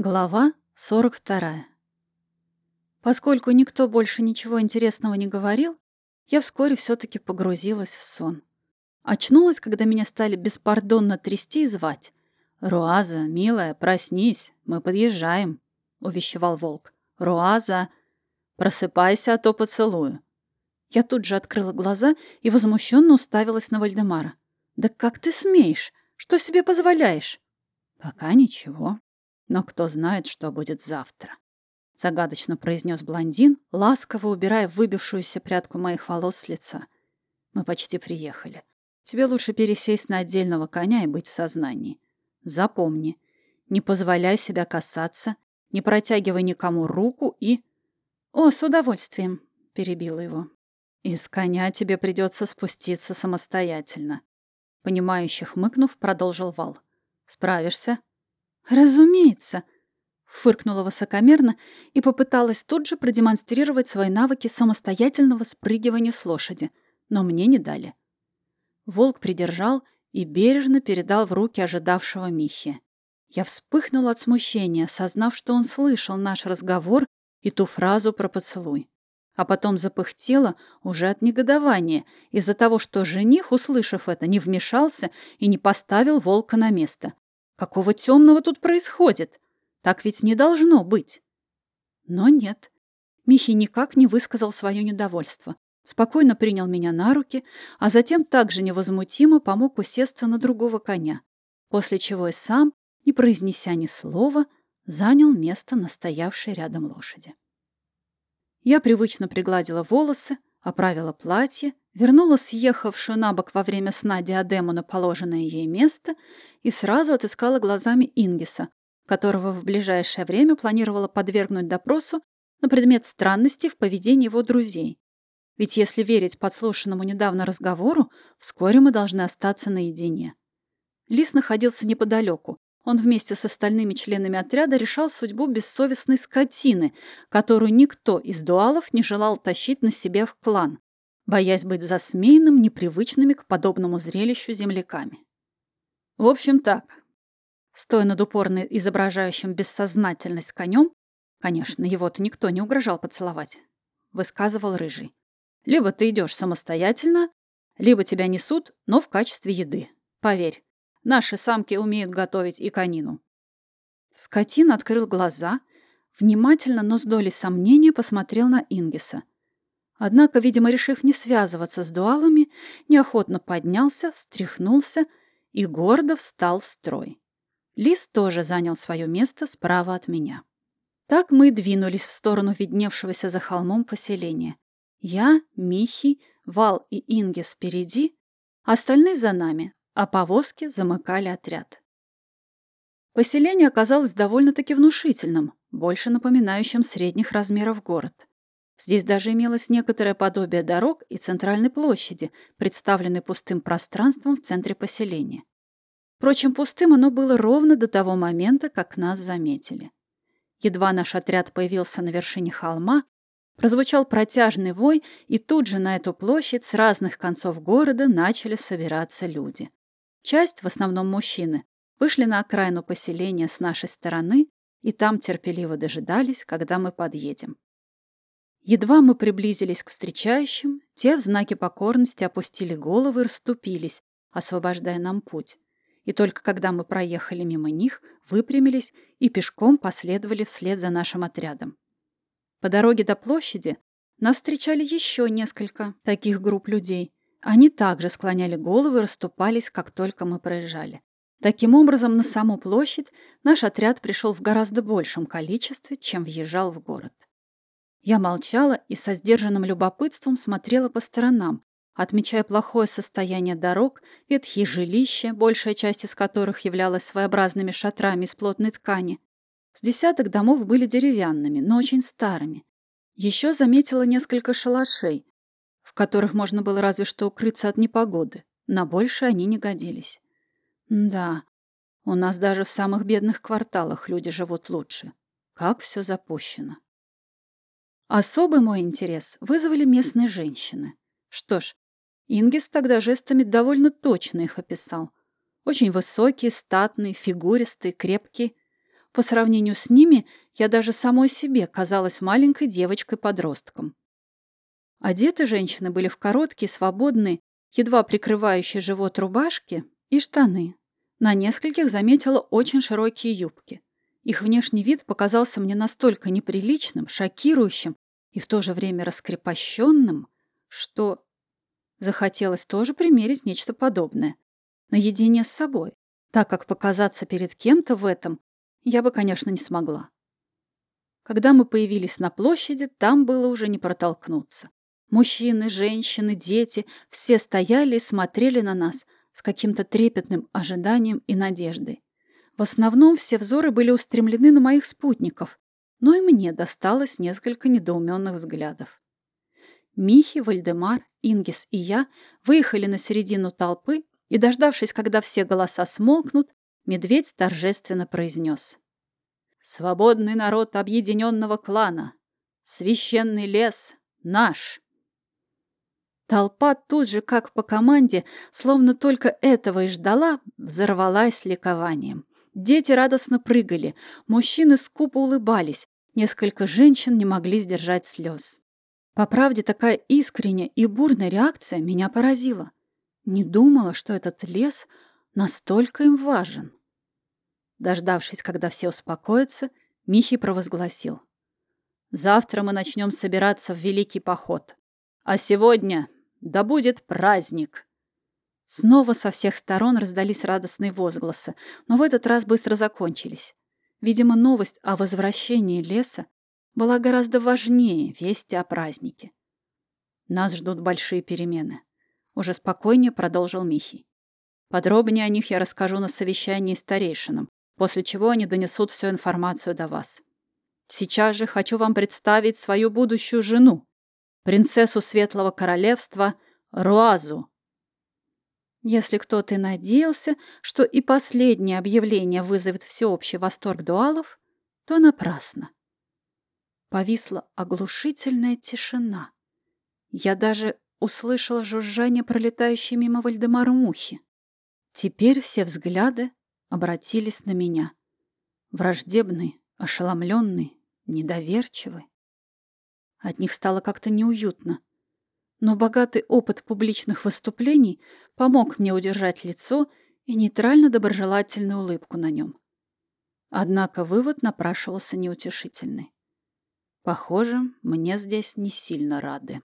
Глава 42. Поскольку никто больше ничего интересного не говорил, я вскоре все-таки погрузилась в сон. Очнулась, когда меня стали беспардонно трясти и звать. «Руаза, милая, проснись, мы подъезжаем», — увещевал волк. «Руаза, просыпайся, а то поцелую». Я тут же открыла глаза и возмущенно уставилась на Вальдемара. «Да как ты смеешь? Что себе позволяешь?» «Пока ничего», но кто знает, что будет завтра. Загадочно произнес блондин, ласково убирая выбившуюся прядку моих волос с лица. Мы почти приехали. Тебе лучше пересесть на отдельного коня и быть в сознании. Запомни, не позволяй себя касаться, не протягивай никому руку и... О, с удовольствием, перебила его. Из коня тебе придется спуститься самостоятельно. Понимающе хмыкнув, продолжил Вал. Справишься? «Разумеется», — фыркнула высокомерно и попыталась тут же продемонстрировать свои навыки самостоятельного спрыгивания с лошади, но мне не дали. Волк придержал и бережно передал в руки ожидавшего Михи. Я вспыхнула от смущения, осознав, что он слышал наш разговор и ту фразу про поцелуй. А потом запыхтела уже от негодования из-за того, что жених, услышав это, не вмешался и не поставил волка на место. Какого темного тут происходит? Так ведь не должно быть. Но нет. Михи никак не высказал свое недовольство. Спокойно принял меня на руки, а затем также невозмутимо помог усесться на другого коня, после чего и сам, не произнеся ни слова, занял место на стоявшей рядом лошади. Я привычно пригладила волосы, оправила платье вернула съехавшую на бок во время сна диадему на положенное ей место и сразу отыскала глазами Ингиса, которого в ближайшее время планировала подвергнуть допросу на предмет странностей в поведении его друзей. Ведь если верить подслушанному недавно разговору, вскоре мы должны остаться наедине. Лис находился неподалеку. Он вместе с остальными членами отряда решал судьбу бессовестной скотины, которую никто из дуалов не желал тащить на себе в клан боясь быть засмеянным непривычными к подобному зрелищу земляками. В общем так, стоя над упорно изображающим бессознательность конем, конечно, его-то никто не угрожал поцеловать, высказывал Рыжий. Либо ты идешь самостоятельно, либо тебя несут, но в качестве еды. Поверь, наши самки умеют готовить и конину. Скотин открыл глаза, внимательно, но с долей сомнения посмотрел на Ингиса – Однако, видимо, решив не связываться с дуалами, неохотно поднялся, встряхнулся и гордо встал в строй. Лис тоже занял свое место справа от меня. Так мы двинулись в сторону видневшегося за холмом поселения. Я, Михи, Вал и Инги спереди, остальные за нами, а повозки замыкали отряд. Поселение оказалось довольно-таки внушительным, больше напоминающим средних размеров город. Здесь даже имелось некоторое подобие дорог и центральной площади, представленной пустым пространством в центре поселения. Впрочем, пустым оно было ровно до того момента, как нас заметили. Едва наш отряд появился на вершине холма, прозвучал протяжный вой, и тут же на эту площадь с разных концов города начали собираться люди. Часть, в основном мужчины, вышли на окраину поселения с нашей стороны и там терпеливо дожидались, когда мы подъедем. Едва мы приблизились к встречающим, те в знаке покорности опустили головы и расступились, освобождая нам путь. И только когда мы проехали мимо них, выпрямились и пешком последовали вслед за нашим отрядом. По дороге до площади нас встречали еще несколько таких групп людей. Они также склоняли головы и расступались, как только мы проезжали. Таким образом, на саму площадь наш отряд пришел в гораздо большем количестве, чем въезжал в город. Я молчала и со сдержанным любопытством смотрела по сторонам, отмечая плохое состояние дорог, ветхие жилища, большая часть из которых являлась своеобразными шатрами из плотной ткани. С десяток домов были деревянными, но очень старыми. Еще заметила несколько шалашей, которых можно было разве что укрыться от непогоды. На больше они не годились. Да, у нас даже в самых бедных кварталах люди живут лучше. Как все запущено. Особый мой интерес вызвали местные женщины. Что ж, Ингис тогда жестами довольно точно их описал. Очень высокие, статные, фигуристые, крепкие. По сравнению с ними я даже самой себе казалась маленькой девочкой-подростком. Одеты женщины были в короткие, свободные, едва прикрывающие живот рубашки и штаны. На нескольких заметила очень широкие юбки. Их внешний вид показался мне настолько неприличным, шокирующим и в то же время раскрепощенным, что захотелось тоже примерить нечто подобное. Наедине с собой, так как показаться перед кем-то в этом я бы, конечно, не смогла. Когда мы появились на площади, там было уже не протолкнуться. Мужчины, женщины, дети — все стояли и смотрели на нас с каким-то трепетным ожиданием и надеждой. В основном все взоры были устремлены на моих спутников, но и мне досталось несколько недоуменных взглядов. Михи, Вальдемар, Ингис и я выехали на середину толпы, и, дождавшись, когда все голоса смолкнут, медведь торжественно произнес. «Свободный народ объединенного клана! Священный лес наш!» Толпа тут же, как по команде, словно только этого и ждала, взорвалась ликованием. Дети радостно прыгали, мужчины скупо улыбались, несколько женщин не могли сдержать слез. По правде, такая искренняя и бурная реакция меня поразила. Не думала, что этот лес настолько им важен. Дождавшись, когда все успокоятся, Михи провозгласил. «Завтра мы начнем собираться в великий поход. А сегодня да будет праздник!» Снова со всех сторон раздались радостные возгласы, но в этот раз быстро закончились. Видимо, новость о возвращении леса была гораздо важнее вести о празднике. Нас ждут большие перемены. Уже спокойнее продолжил Михий. Подробнее о них я расскажу на совещании старейшинам, после чего они донесут всю информацию до вас. Сейчас же хочу вам представить свою будущую жену, принцессу Светлого Королевства Руазу. Если кто-то и надеялся, что и последнее объявление вызовет всеобщий восторг дуалов, то напрасно. Повисла оглушительная тишина. Я даже услышала жужжание пролетающей мимо Вальдемара мухи. Теперь все взгляды обратились на меня. Враждебный, ошеломленный, недоверчивый. От них стало как-то неуютно. Но богатый опыт публичных выступлений помог мне удержать лицо и нейтрально-доброжелательную улыбку на нем. Однако вывод напрашивался неутешительный. Похоже, мне здесь не сильно рады.